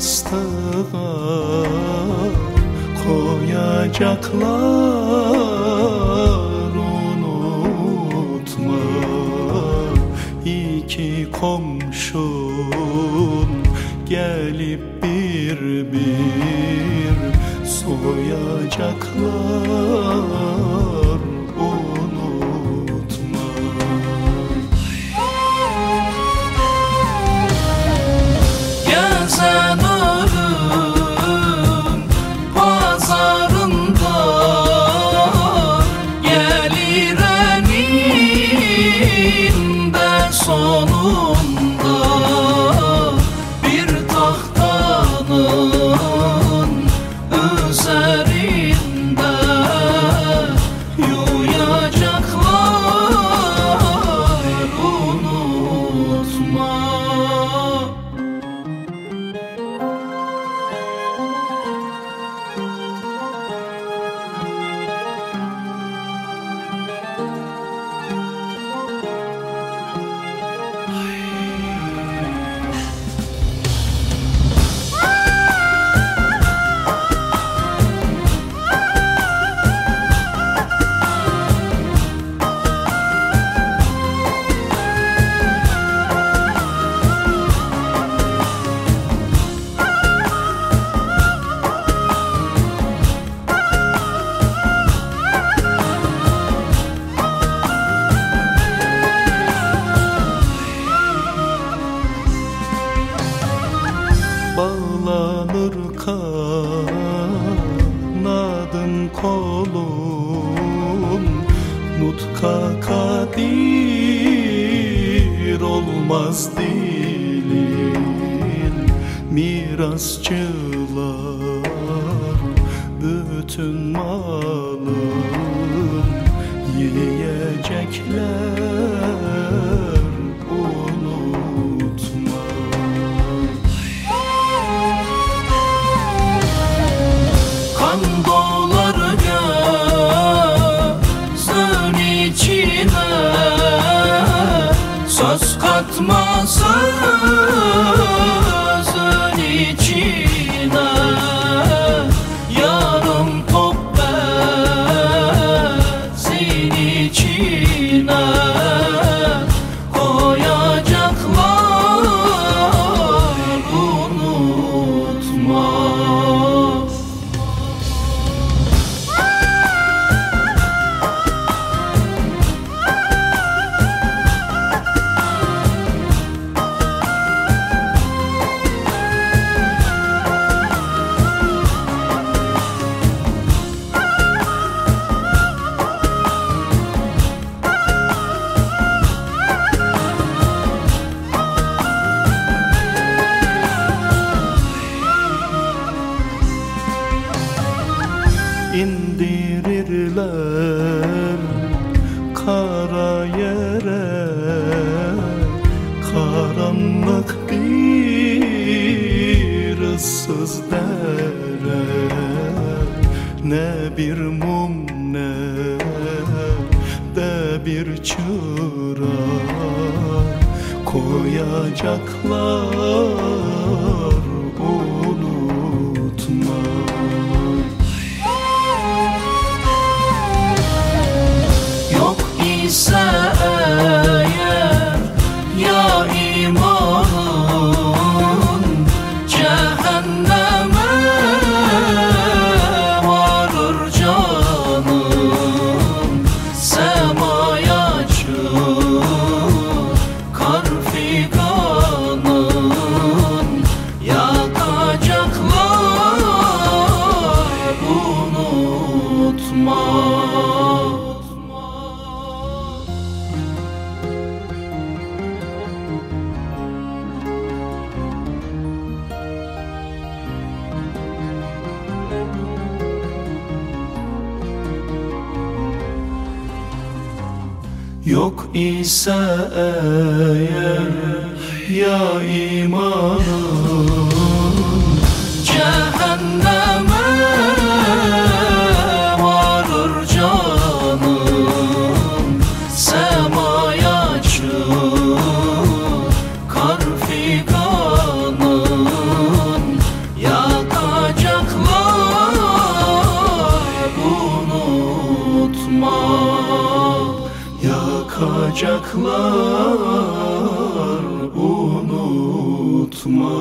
yastığa koyacaklar unutma. İki komşun gelip bir bir soyacaklar kolun Nutka kadir olmaz dilin. Mirasçılar bütün malın katma kara yere karanlık bir ıssız dere. Ne bir mum ne de bir çırak koyacaklar Cehenneme Yok ise eğer ya imanım Cehenneme varır canım Semaya çığır kar figanın. Yakacaklar unutma. Yakacaklar unutma.